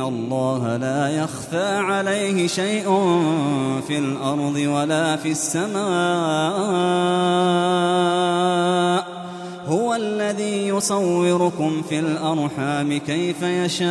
الله لا يخفى عليه شيء في الأرض ولا في السماء هو الذي يصوركم في الأرحام كيف يشاء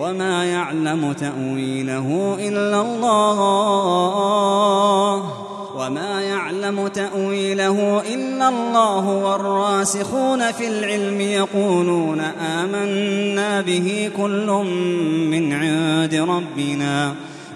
وما يعلم تأويله إلا الله. وما يعلم تأويله إلا الله والراسخون في العلم يقولون آمنا به كل من عند ربنا.